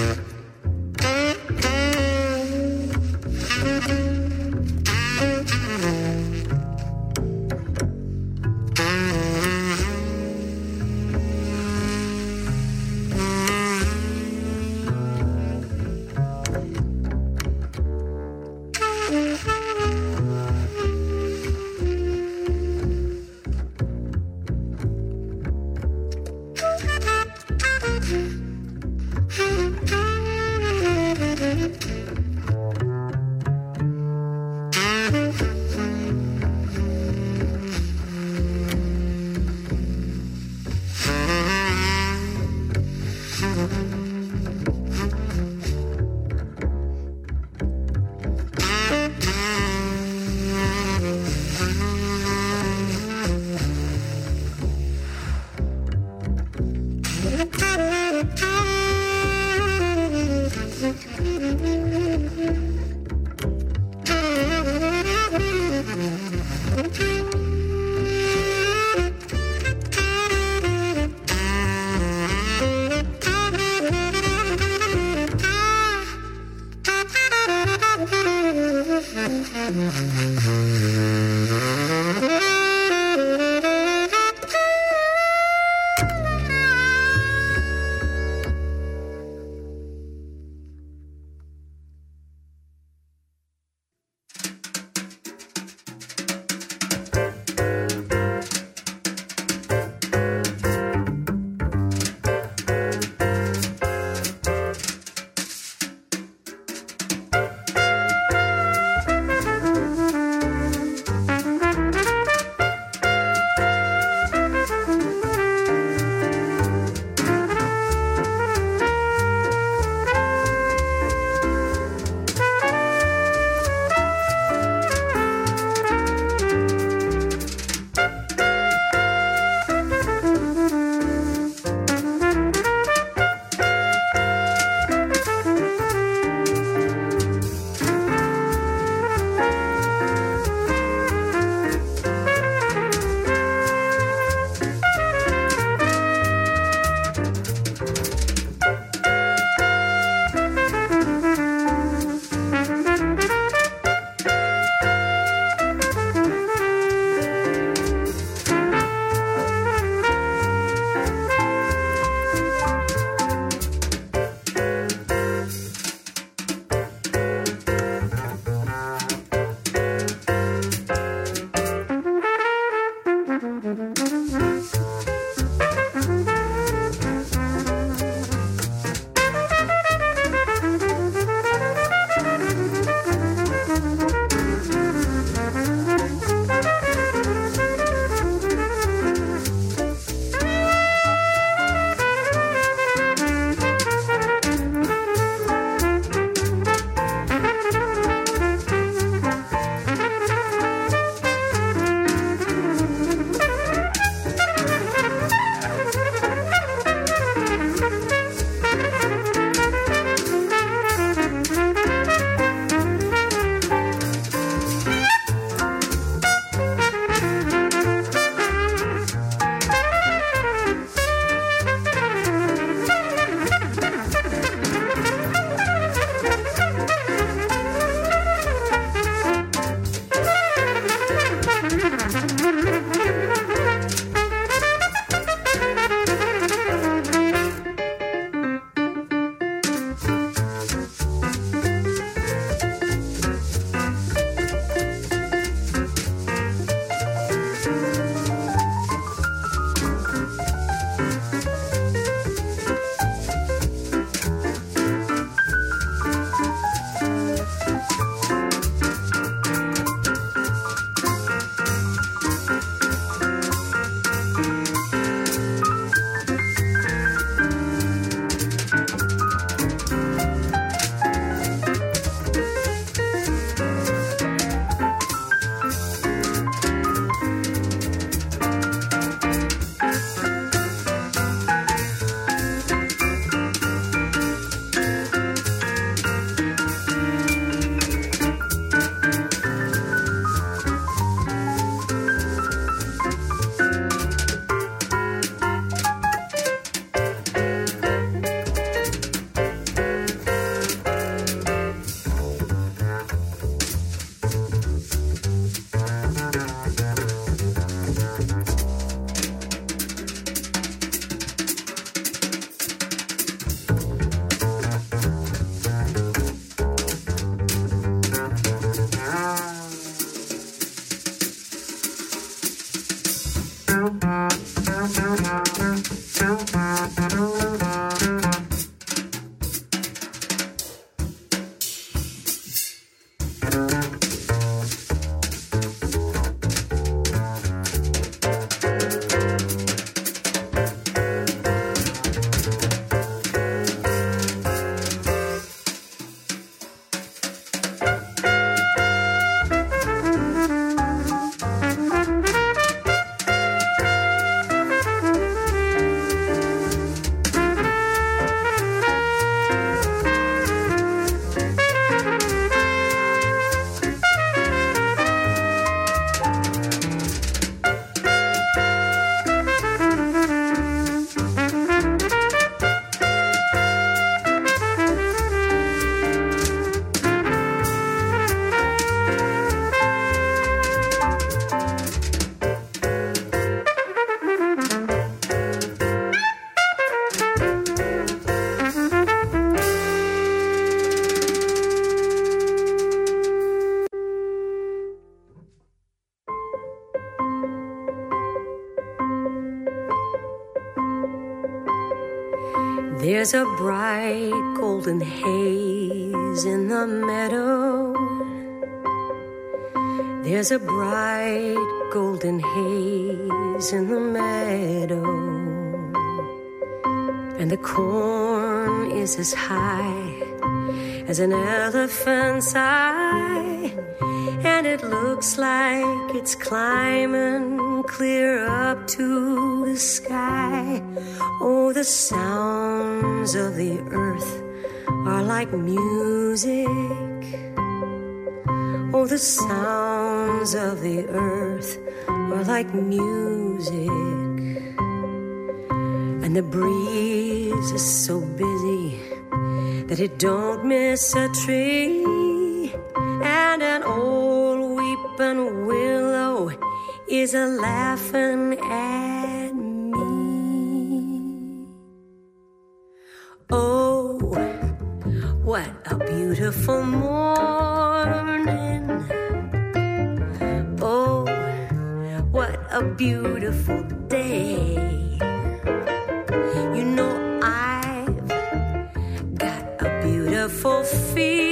that. There's a bright golden haze in the meadow. There's a bright golden haze in the meadow. And the corn is as high as an elephant's eye. And it looks like it's climbing clear up to the sky. Oh, the sounds of the earth are like music. Oh, the sounds of the earth are like music. And the breeze is so busy that it don't miss a tree. And an old weeping willow is a laughing at beautiful morning. Oh, what a beautiful day. You know, I've got a beautiful feeling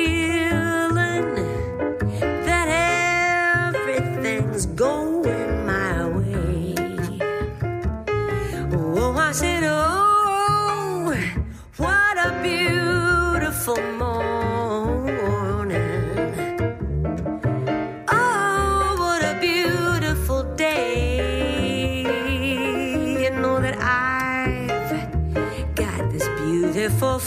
beautiful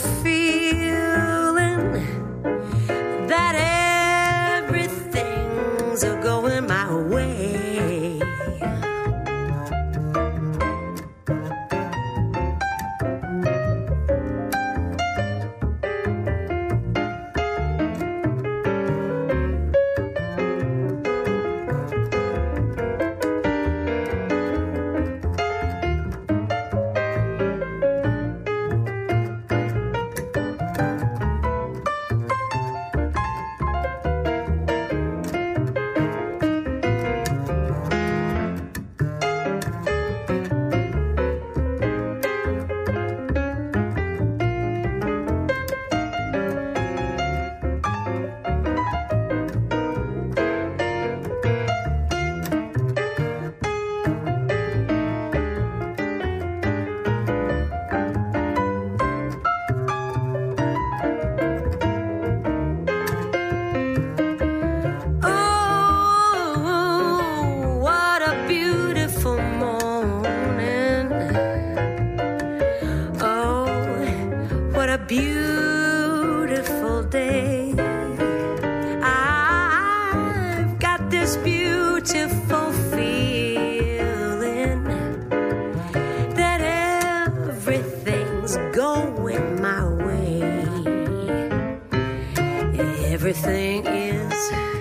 Everything is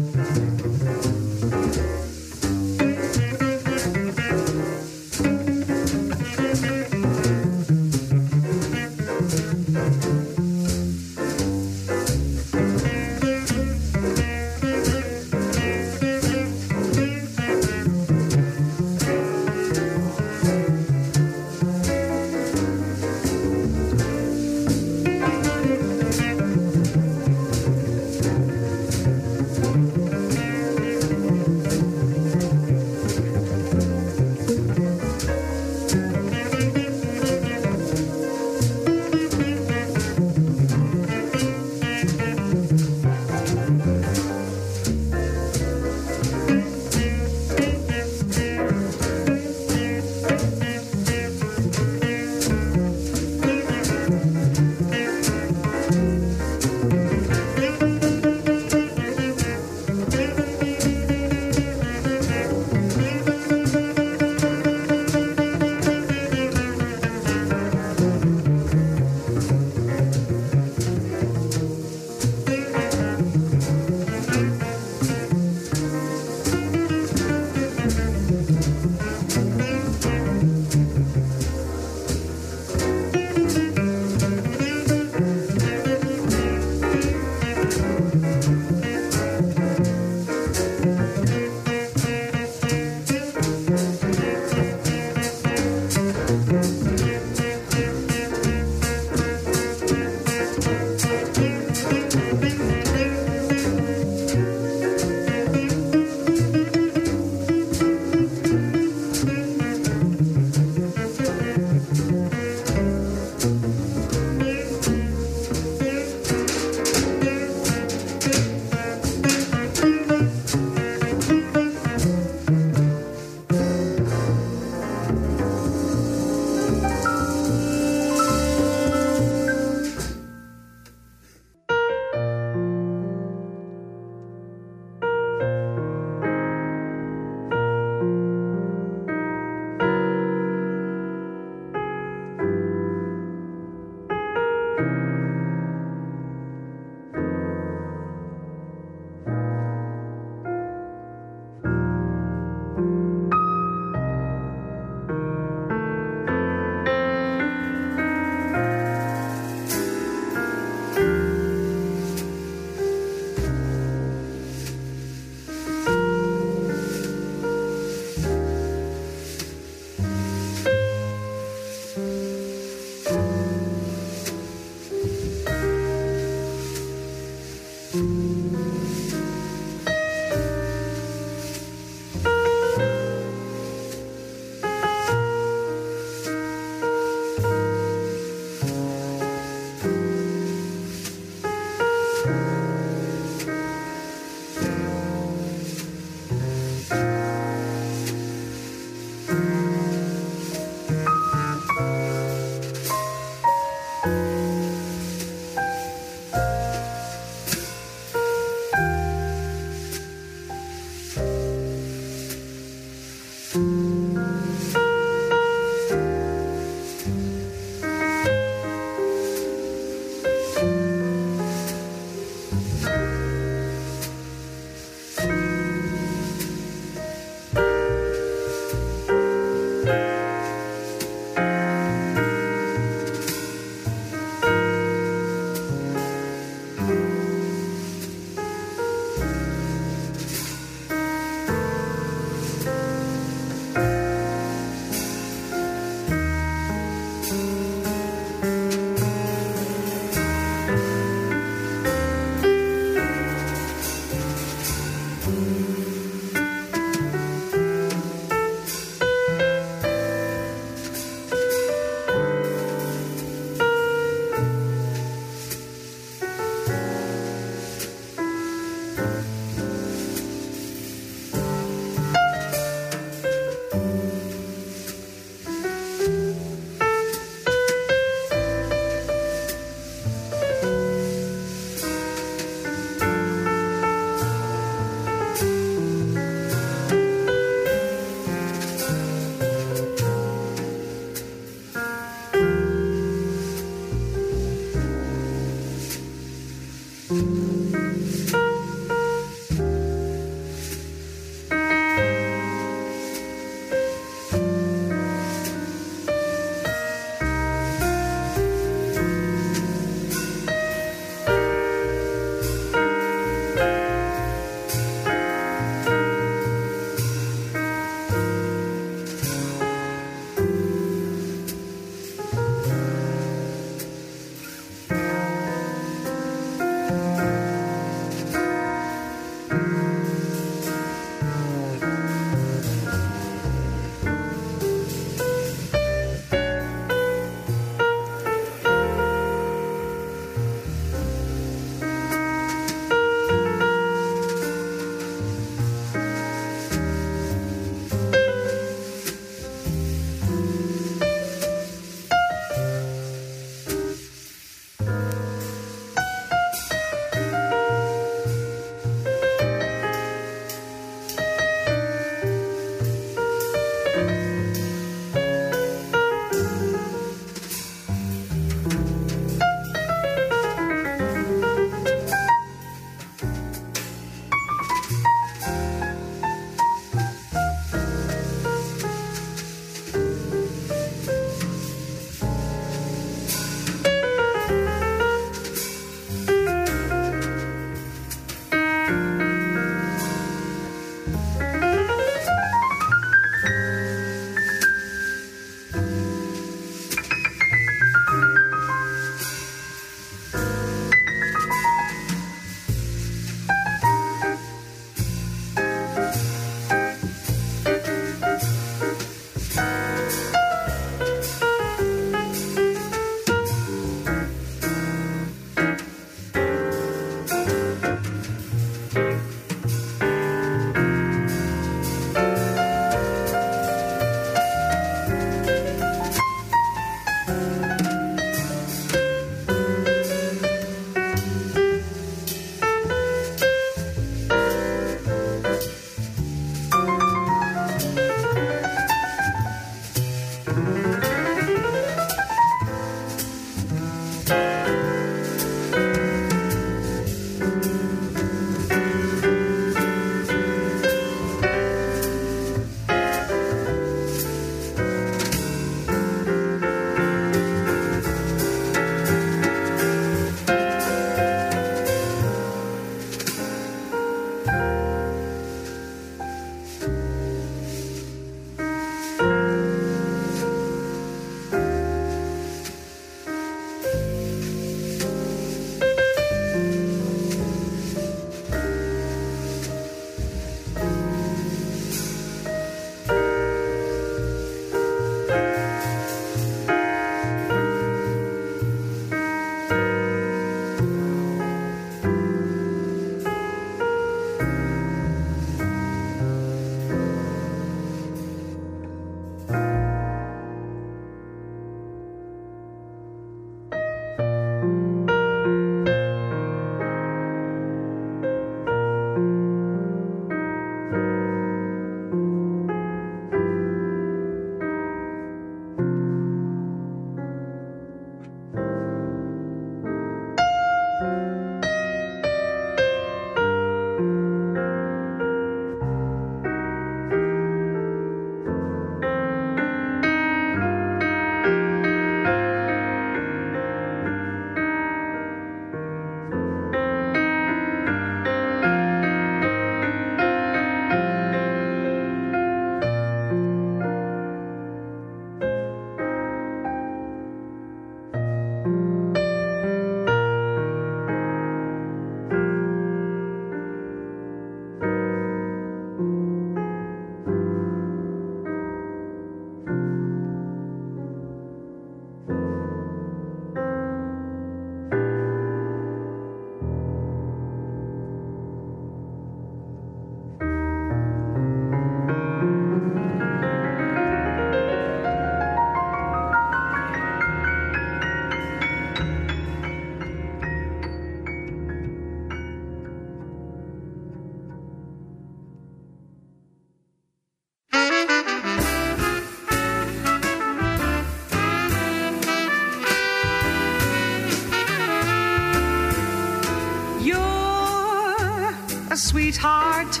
sweetheart,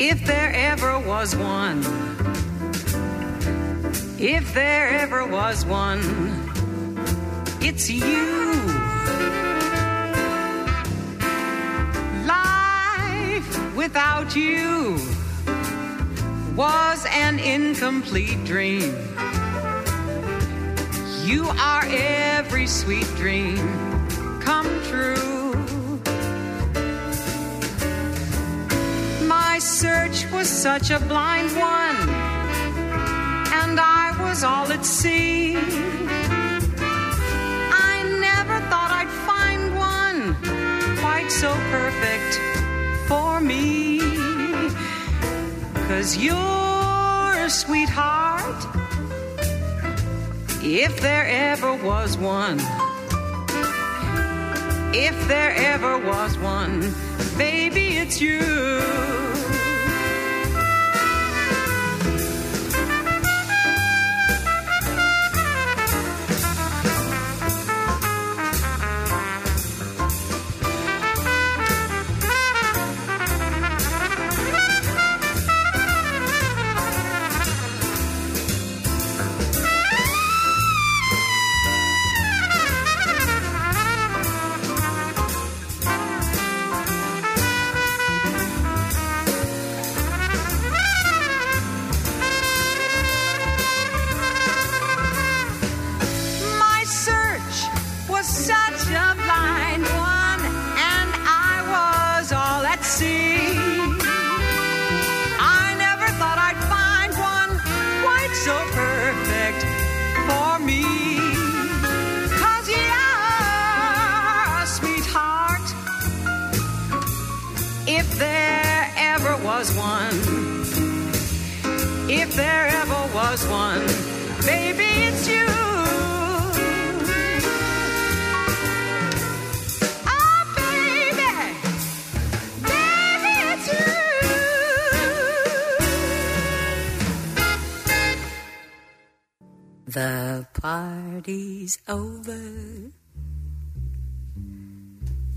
if there ever was one. If there ever was one, it's you. Life without you was an incomplete dream. You are every sweet dream come true. Was such a blind one, and I was all at sea. I never thought I'd find one quite so perfect for me. Cause you're a sweetheart, if there ever was one. If there ever was one, baby, it's you.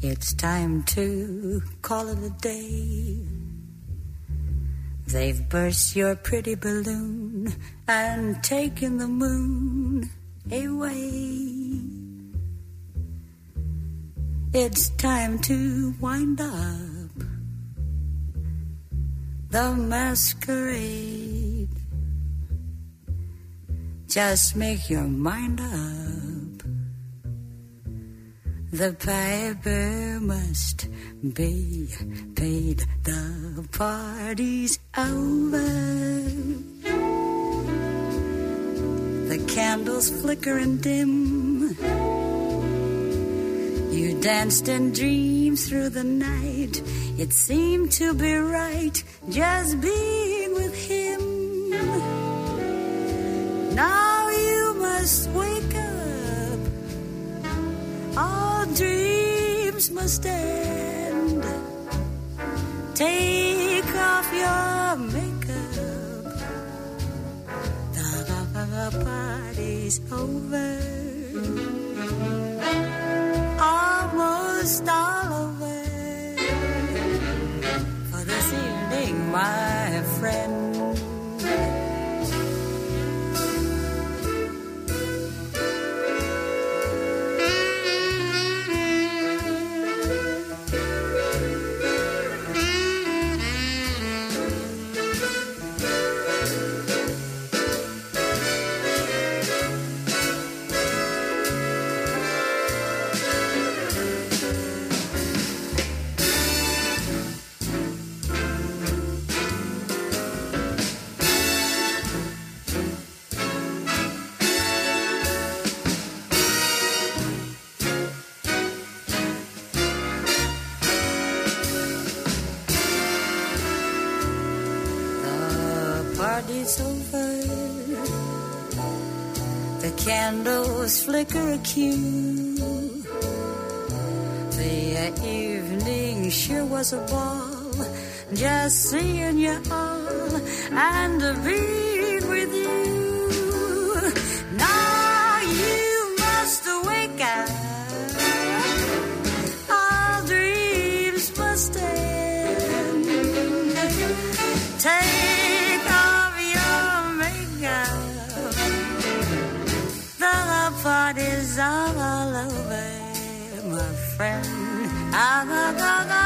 It's time to call it a day. They've burst your pretty balloon and taken the moon away. It's time to wind up the masquerade. Just make your mind up. The piper must be paid. The party's over. The candles flicker and dim. You danced in dreams through the night. It seemed to be right just being with him. Now you must wake up. All dreams must end. Take off your makeup. The party's over. Almost all a. The evening sure was a ball. Just seeing you all and being with you. Now you must wake up. Friend. I'm all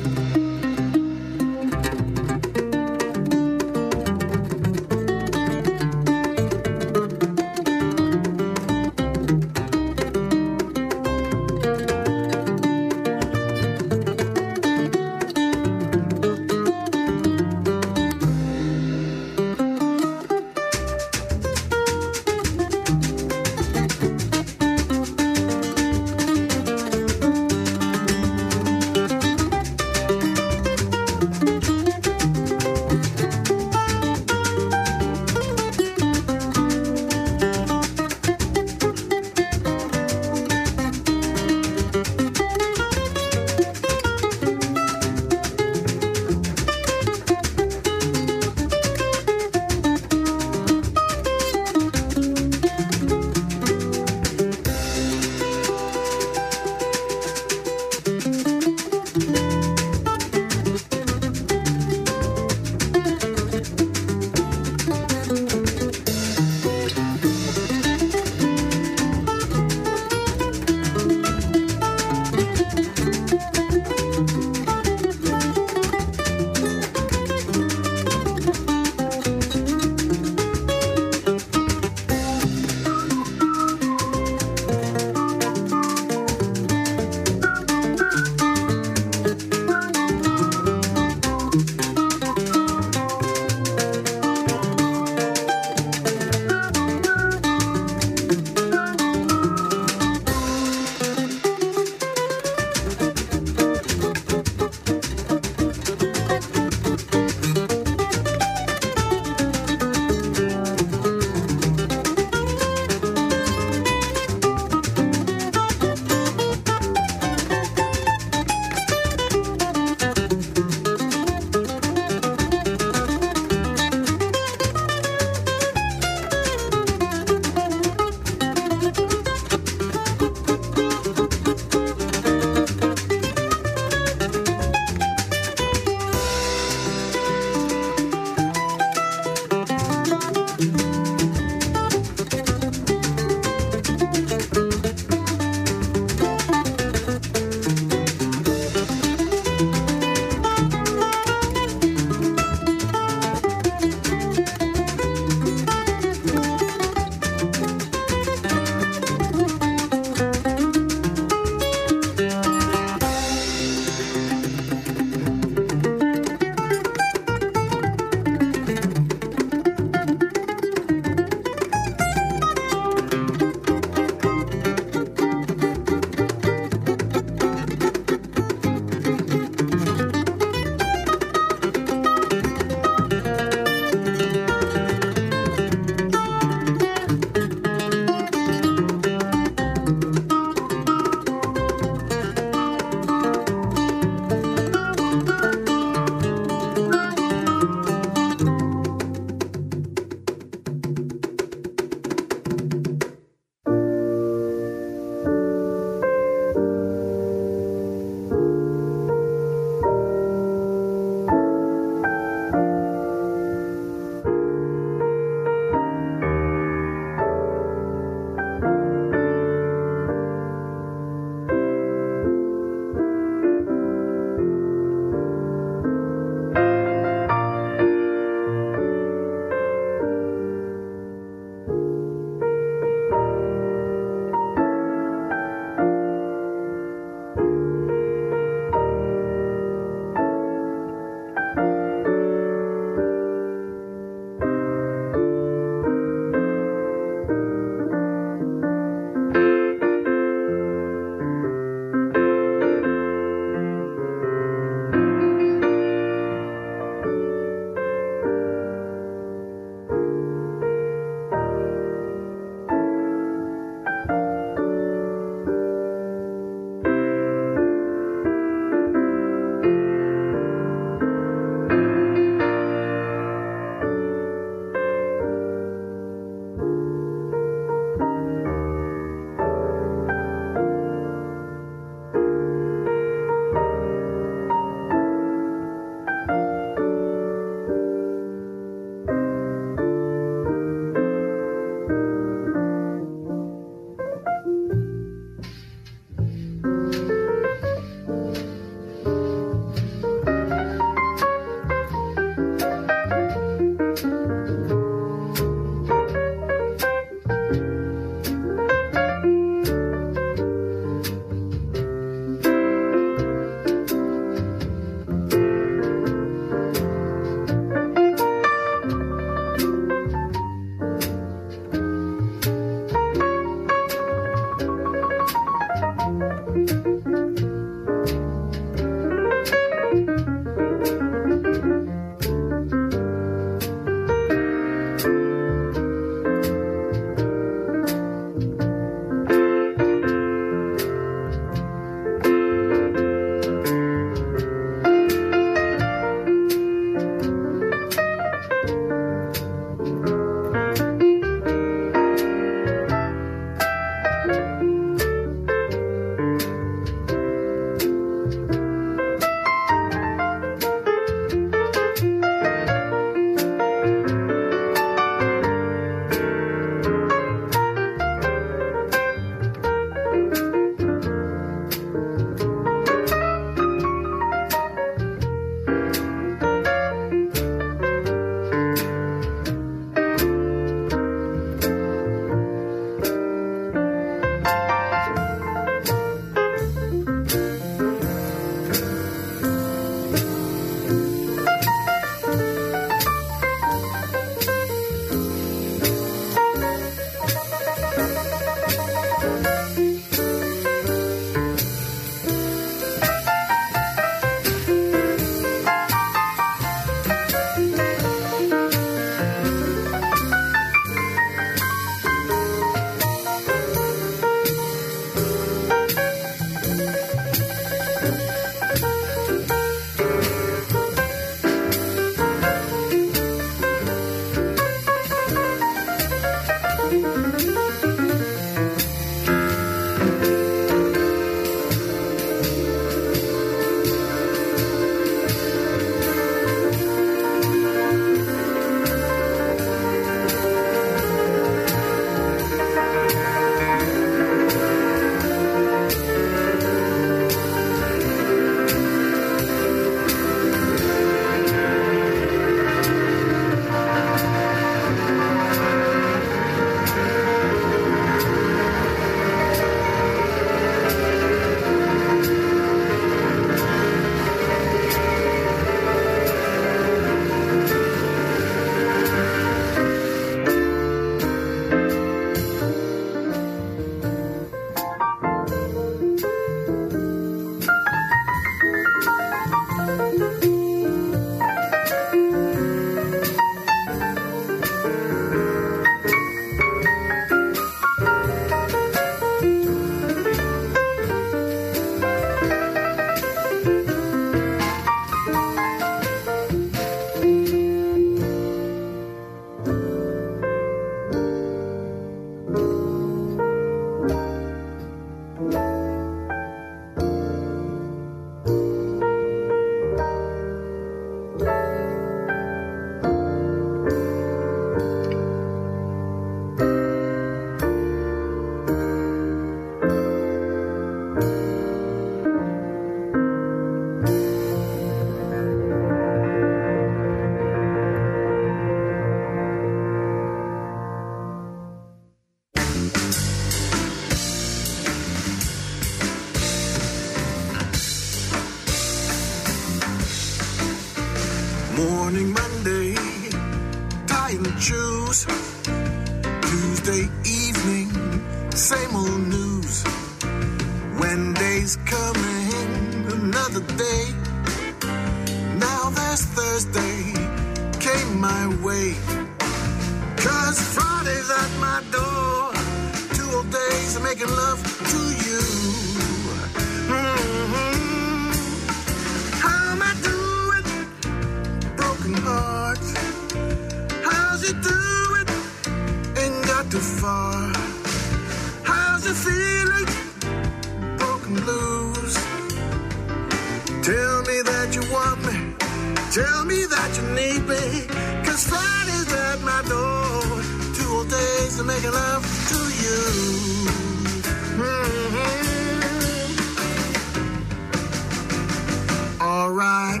Right.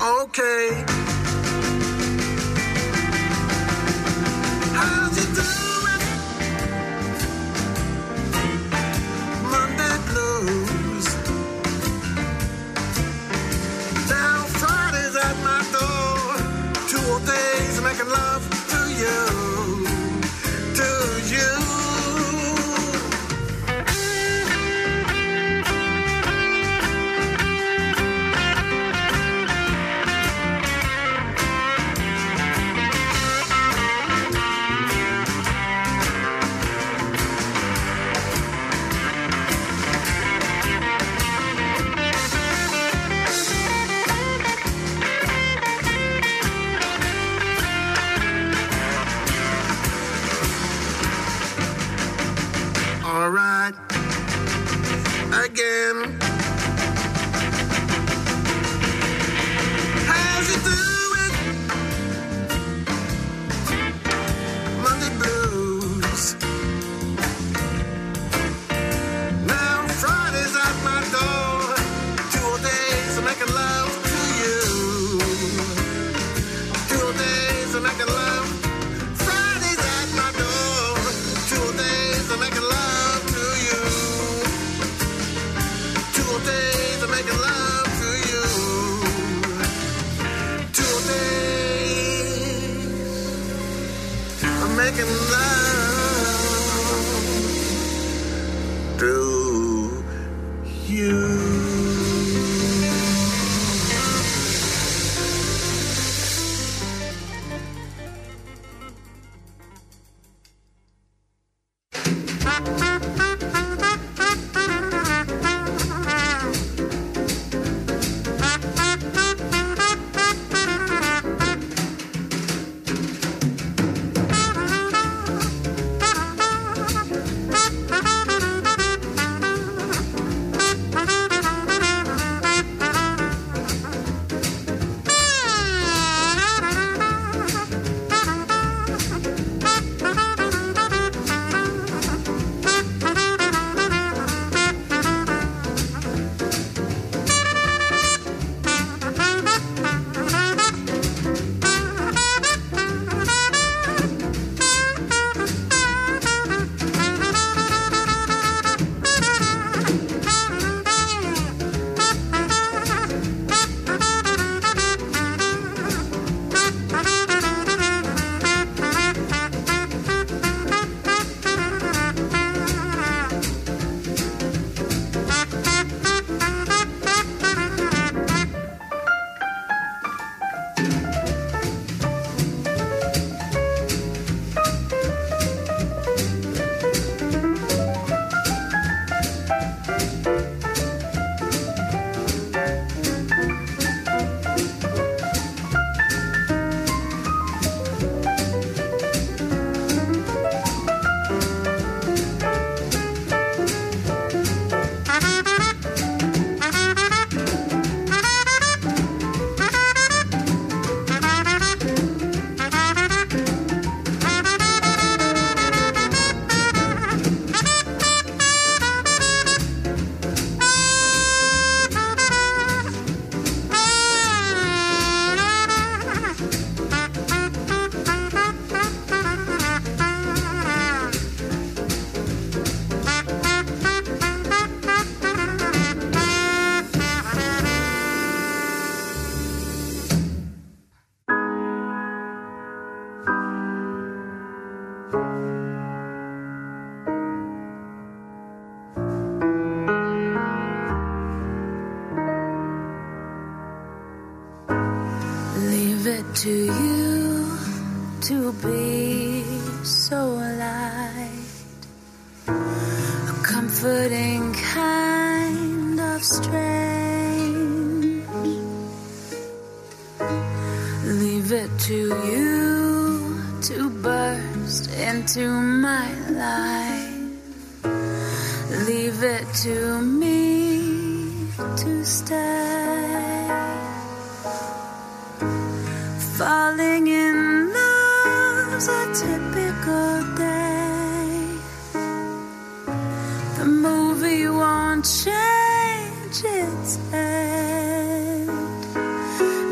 Okay.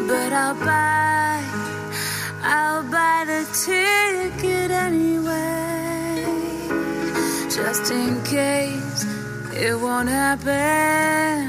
But I'll buy, I'll buy the ticket anyway, just in case it won't happen.